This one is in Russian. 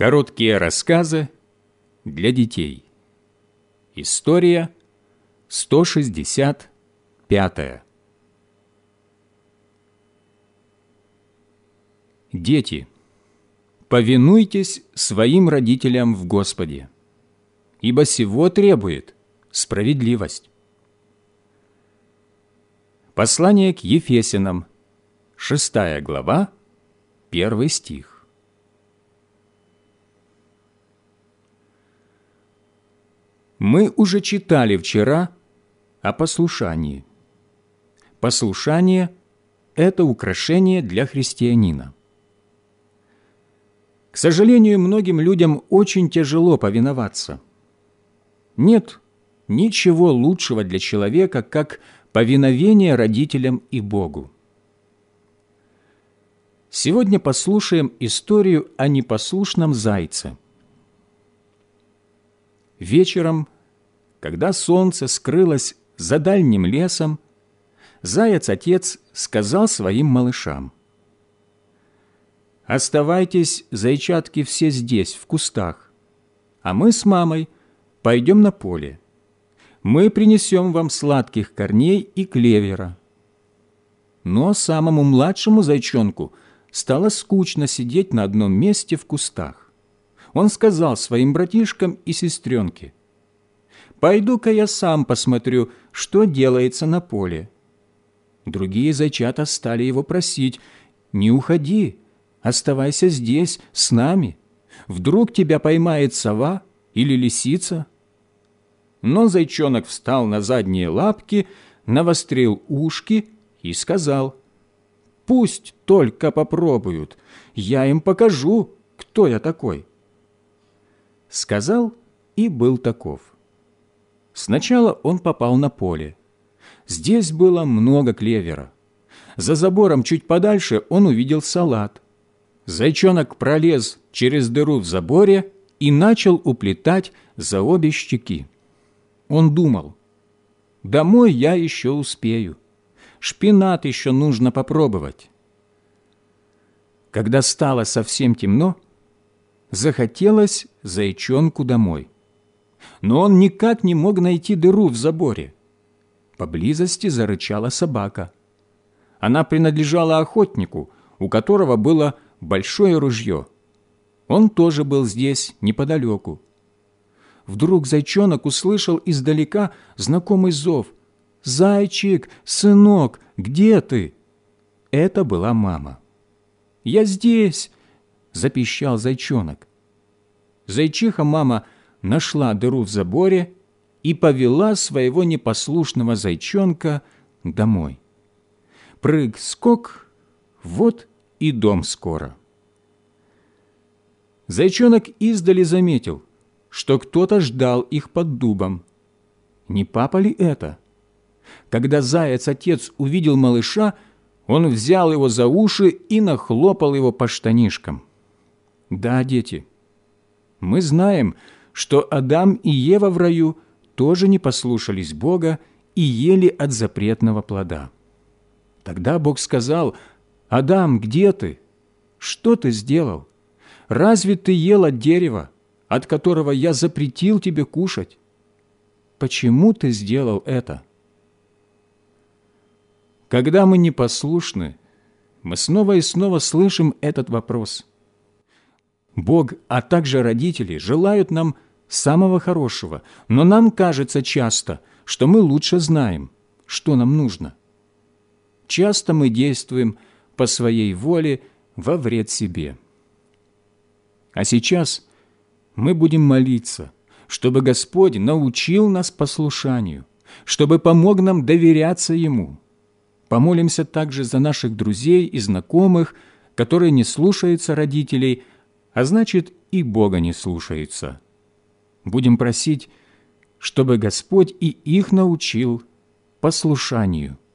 Короткие рассказы для детей. История 165. Дети, повинуйтесь своим родителям в Господе, ибо сего требует справедливость. Послание к Ефесянам, 6 глава, 1 стих. Мы уже читали вчера о послушании. Послушание – это украшение для христианина. К сожалению, многим людям очень тяжело повиноваться. Нет ничего лучшего для человека, как повиновение родителям и Богу. Сегодня послушаем историю о непослушном зайце – Вечером, когда солнце скрылось за дальним лесом, заяц-отец сказал своим малышам, «Оставайтесь, зайчатки, все здесь, в кустах, а мы с мамой пойдем на поле. Мы принесем вам сладких корней и клевера». Но самому младшему зайчонку стало скучно сидеть на одном месте в кустах он сказал своим братишкам и сестренке, «Пойду-ка я сам посмотрю, что делается на поле». Другие зайчата стали его просить, «Не уходи, оставайся здесь, с нами. Вдруг тебя поймает сова или лисица?» Но зайчонок встал на задние лапки, навострил ушки и сказал, «Пусть только попробуют, я им покажу, кто я такой» сказал и был таков. Сначала он попал на поле. Здесь было много клевера. За забором чуть подальше он увидел салат. Зайчонок пролез через дыру в заборе и начал уплетать за обе щеки. Он думал, «Домой я еще успею. Шпинат еще нужно попробовать». Когда стало совсем темно, захотелось зайчонку домой. Но он никак не мог найти дыру в заборе. Поблизости зарычала собака. Она принадлежала охотнику, у которого было большое ружье. Он тоже был здесь, неподалеку. Вдруг зайчонок услышал издалека знакомый зов. «Зайчик, сынок, где ты?» Это была мама. «Я здесь!» – запищал зайчонок. Зайчиха-мама нашла дыру в заборе и повела своего непослушного зайчонка домой. Прыг-скок, вот и дом скоро. Зайчонок издали заметил, что кто-то ждал их под дубом. Не папа ли это? Когда заяц-отец увидел малыша, он взял его за уши и нахлопал его по штанишкам. Да, дети, мы знаем, что Адам и Ева в раю тоже не послушались Бога и ели от запретного плода. Тогда Бог сказал, «Адам, где ты? Что ты сделал? Разве ты ел от дерева, от которого я запретил тебе кушать? Почему ты сделал это?» Когда мы непослушны, мы снова и снова слышим этот вопрос – Бог, а также родители желают нам самого хорошего, но нам кажется часто, что мы лучше знаем, что нам нужно. Часто мы действуем по своей воле во вред себе. А сейчас мы будем молиться, чтобы Господь научил нас послушанию, чтобы помог нам доверяться Ему. Помолимся также за наших друзей и знакомых, которые не слушаются родителей, а значит и Бога не слушаются. Будем просить, чтобы Господь и их научил послушанию –